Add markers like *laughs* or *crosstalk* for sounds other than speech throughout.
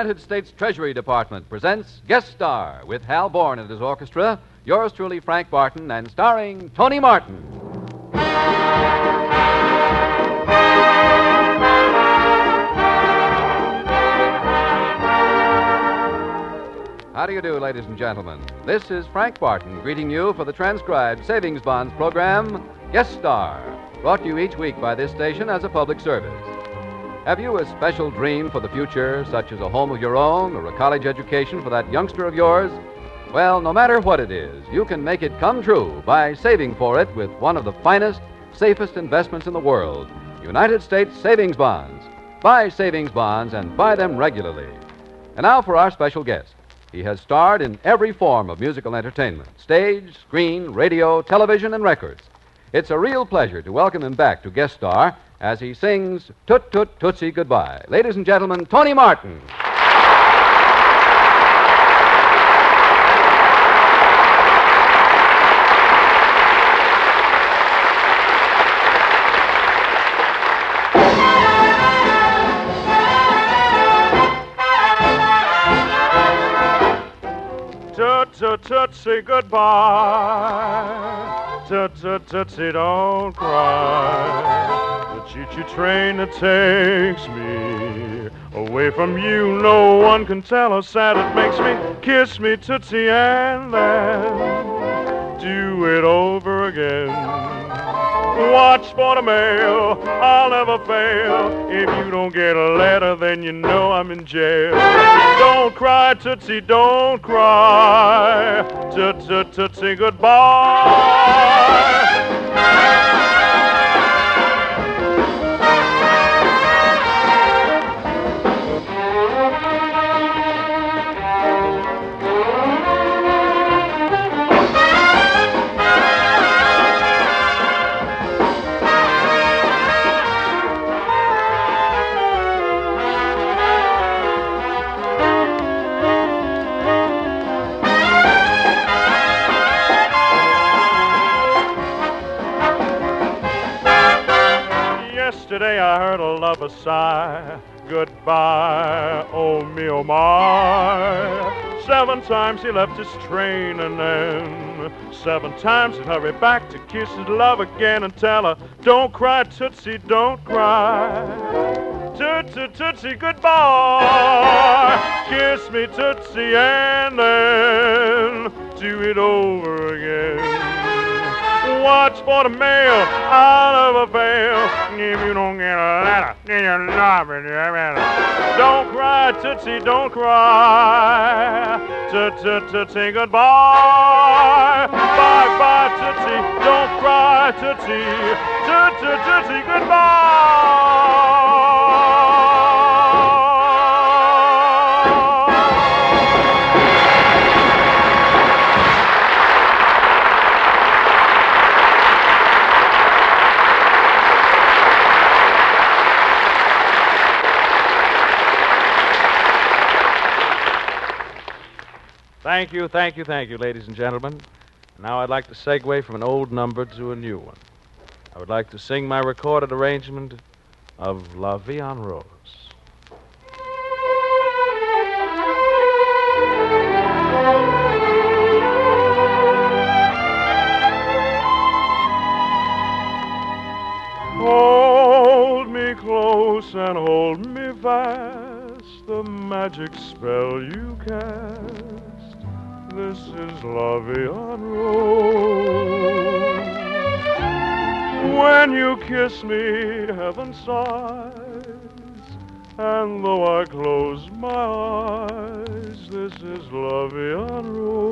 United States Treasury Department presents Guest Star with Hal Borne and his orchestra, yours truly, Frank Barton, and starring Tony Martin. How do you do, ladies and gentlemen? This is Frank Barton greeting you for the transcribed Savings Bonds program, Guest Star, brought to you each week by this station as a public service. Have you a special dream for the future, such as a home of your own or a college education for that youngster of yours? Well, no matter what it is, you can make it come true by saving for it with one of the finest, safest investments in the world United States Savings Bonds. Buy savings bonds and buy them regularly. And now for our special guest. He has starred in every form of musical entertainment stage, screen, radio, television, and records. It's a real pleasure to welcome him back to guest star as he sings Toot Toot Tootsie Goodbye. Ladies and gentlemen, Tony Martin. Toot toot tootsie goodbye. Toot toot tootsie don't cry. The choo-choo train that takes me away from you, no one can tell how sad it makes me. Kiss me tootsie and then do it over again. Watch for the mail, I'll never fail. If you don't get a letter, then you know I'm in jail. Don't cry, Tootsie, don't cry. Toot toot Tootsie, goodbye. A sigh. Goodbye, oh me, oh my. Seven times he left his train and then seven times he'd hurry back to kiss his love again and tell her, Don't cry, Tootsie, don't cry. Toot toot Tootsie, goodbye. Kiss me, Tootsie, and then do it over again. For the mail, I'll never fail. If you don't get a letter, then you're not Don't cry, Tootsie, don't cry. Toot toot Tootsie, goodbye. Bye bye, Tootsie, don't cry, Tootsie. Toot toot Tootsie, goodbye. Thank you, thank you, thank you, ladies and gentlemen. Now I'd like to segue from an old number to a new one. I would like to sing my recorded arrangement of La Vie en Rose. Hold me close and hold me fast. The magic spell you cast. This is La Rose. When you kiss me, heaven sighs. And though I close my eyes, this is La Rose.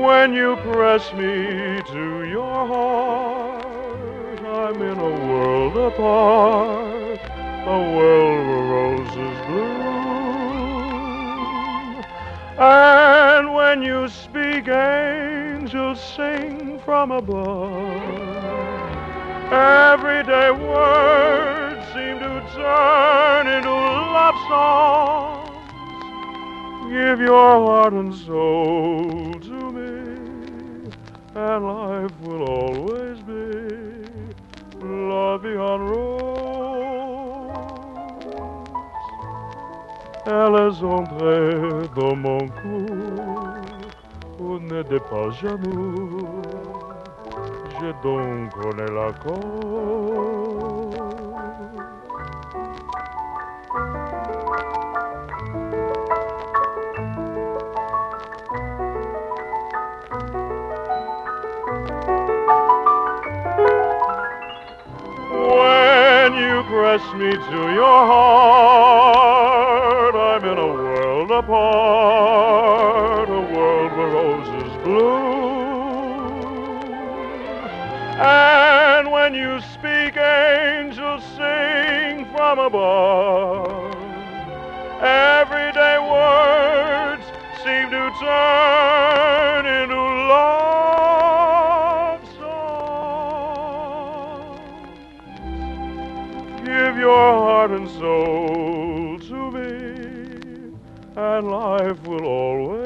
When you press me to your heart, I'm in a world apart, a world where roses bloom. And when you speak, angels sing from above. Everyday words seem to turn into love songs. Give your heart and soul to me, and life will always be Vie en Rose. Elle est entrée dans mon cou. On n'était pas jaloux, j'ai donc. When you press me to your heart, Everyday words seem to turn into love songs. Give your heart and soul to me, and life will always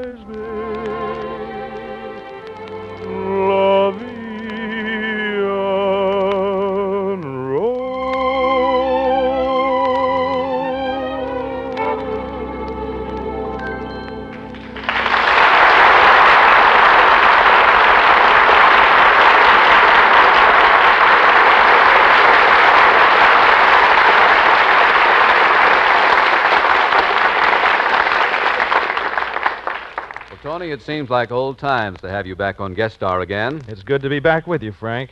it seems like old times to have you back on guest star again. It's good to be back with you, Frank.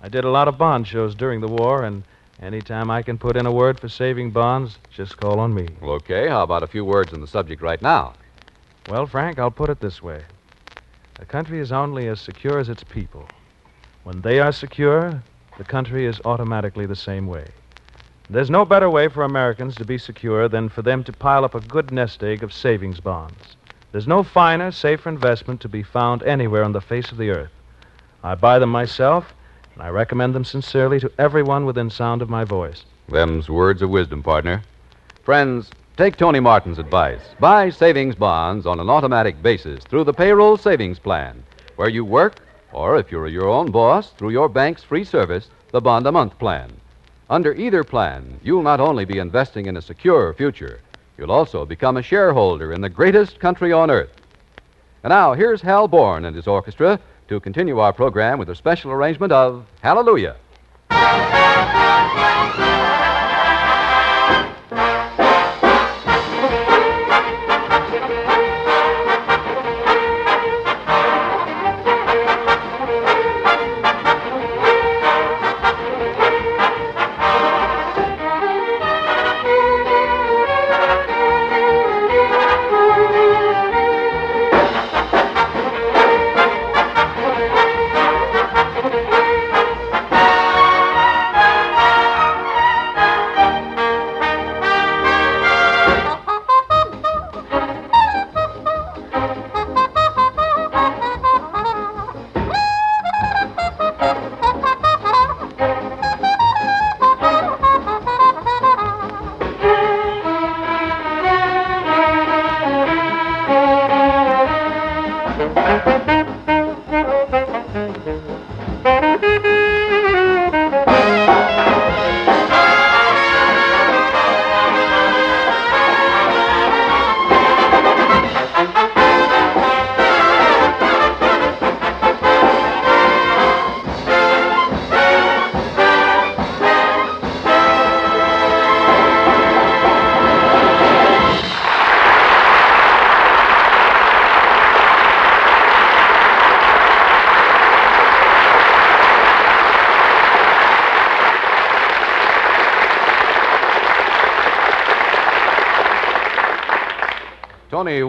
I did a lot of bond shows during the war, and anytime I can put in a word for saving bonds, just call on me. Well, okay, how about a few words on the subject right now? Well, Frank, I'll put it this way a country is only as secure as its people. When they are secure, the country is automatically the same way. There's no better way for Americans to be secure than for them to pile up a good nest egg of savings bonds. There's no finer, safer investment to be found anywhere on the face of the earth. I buy them myself, and I recommend them sincerely to everyone within sound of my voice. Them's words of wisdom, partner. Friends, take Tony Martin's advice. Buy savings bonds on an automatic basis through the payroll savings plan, where you work, or if you're your own boss, through your bank's free service, the bond a month plan. Under either plan, you'll not only be investing in a secure future, you'll also become a shareholder in the greatest country on earth. And now, here's Hal Borne and his orchestra to continue our program with a special arrangement of Hallelujah.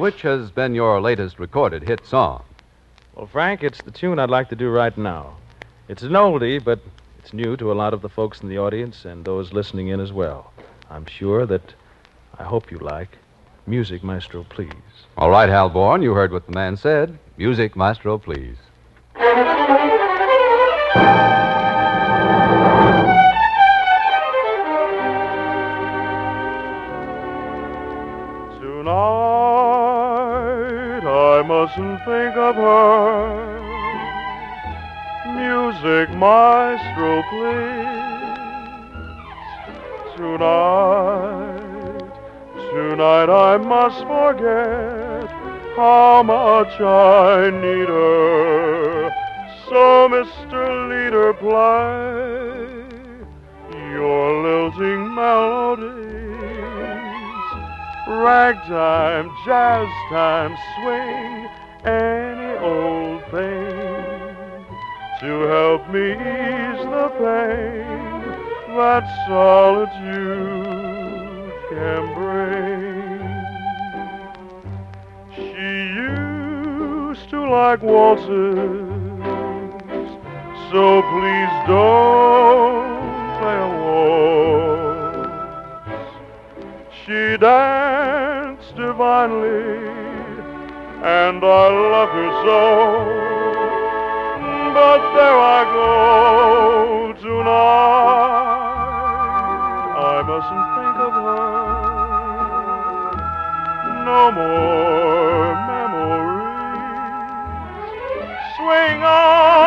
Which has been your latest recorded hit song? Well, Frank, it's the tune I'd like to do right now. It's an oldie, but it's new to a lot of the folks in the audience and those listening in as well. I'm sure that I hope you like Music Maestro, please. All right, Hal Borne, you heard what the man said. Music, maestro, please. *laughs* Mustn't think of her. Music maestro, please. Tonight, Tonight I must forget how much I need her. So, Mr. Leader, play your lilting melodies. Ragtime, jazz time, swing, me ease the pain that solitude can bring. She used to like waltzes, so please don't play a waltz. She danced divinely, and I love her so. But there I go tonight. I mustn't think of her. No more memories. Swing out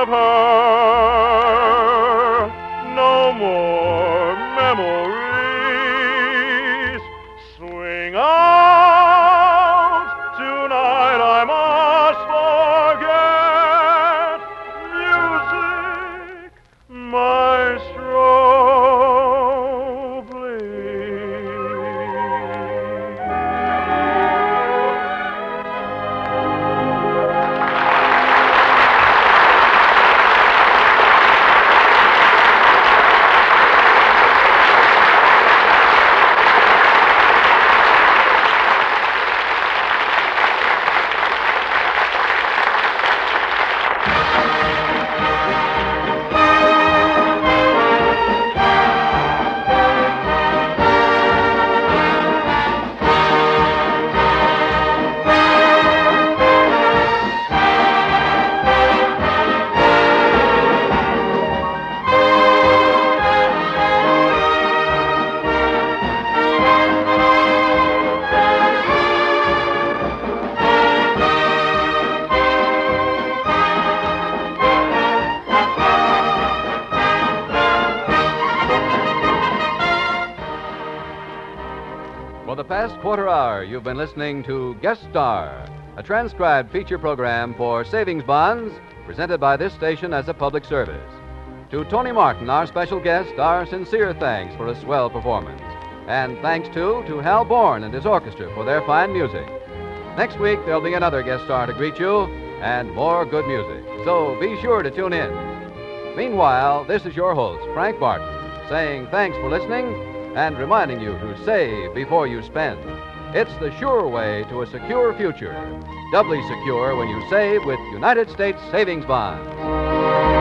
of her. For the past quarter hour, you've been listening to Guest Star, a transcribed feature program for savings bonds presented by this station as a public service. To Tony Martin, our special guest, our sincere thanks for a swell performance. And thanks, too, to Hal Borne and his orchestra for their fine music. Next week, there'll be another guest star to greet you and more good music. So be sure to tune in. Meanwhile, this is your host, Frank Barton, saying thanks for listening and reminding you to save before you spend. It's the sure way to a secure future. Doubly secure when you save with United States Savings Bonds.